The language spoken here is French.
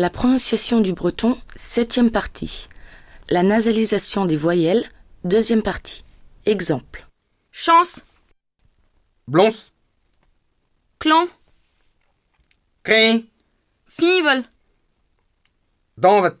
La prononciation du breton, septième partie. La nasalisation des voyelles, deuxième partie. Exemple. Chance, Blons, clan, Crin. fivel, Danvet,